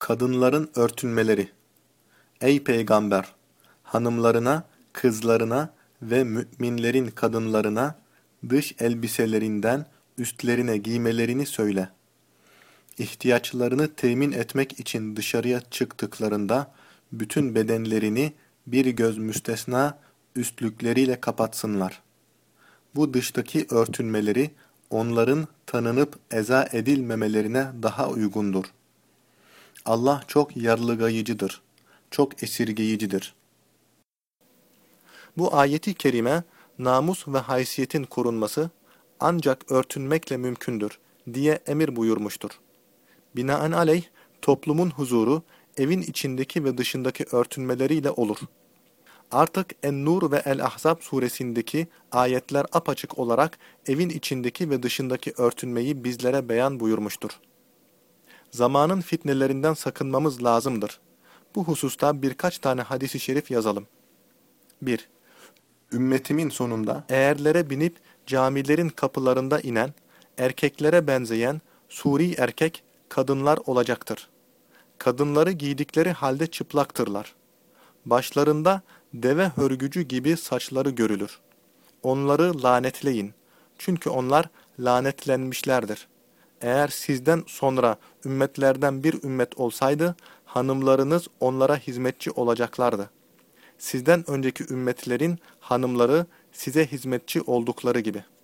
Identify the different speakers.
Speaker 1: Kadınların örtünmeleri Ey Peygamber! Hanımlarına, kızlarına ve müminlerin kadınlarına dış elbiselerinden üstlerine giymelerini söyle. İhtiyaçlarını temin etmek için dışarıya çıktıklarında bütün bedenlerini bir göz müstesna üstlükleriyle kapatsınlar. Bu dıştaki örtünmeleri onların tanınıp eza edilmemelerine daha uygundur. Allah çok yarlıgayıcıdır, çok esirgeyicidir. Bu ayeti kerime, namus ve haysiyetin korunması ancak örtünmekle mümkündür diye emir buyurmuştur. Binaenaleyh, toplumun huzuru, evin içindeki ve dışındaki örtünmeleriyle olur. Artık En-Nur ve El-Ahzab suresindeki ayetler apaçık olarak evin içindeki ve dışındaki örtünmeyi bizlere beyan buyurmuştur. Zamanın fitnelerinden sakınmamız lazımdır. Bu hususta birkaç tane hadisi şerif yazalım. 1. Ümmetimin sonunda eğerlere binip camilerin kapılarında inen, erkeklere benzeyen suri erkek kadınlar olacaktır. Kadınları giydikleri halde çıplaktırlar. Başlarında deve hörgücü gibi saçları görülür. Onları lanetleyin. Çünkü onlar lanetlenmişlerdir. Eğer sizden sonra ümmetlerden bir ümmet olsaydı, hanımlarınız onlara hizmetçi olacaklardı. Sizden önceki ümmetlerin hanımları size hizmetçi oldukları gibi.''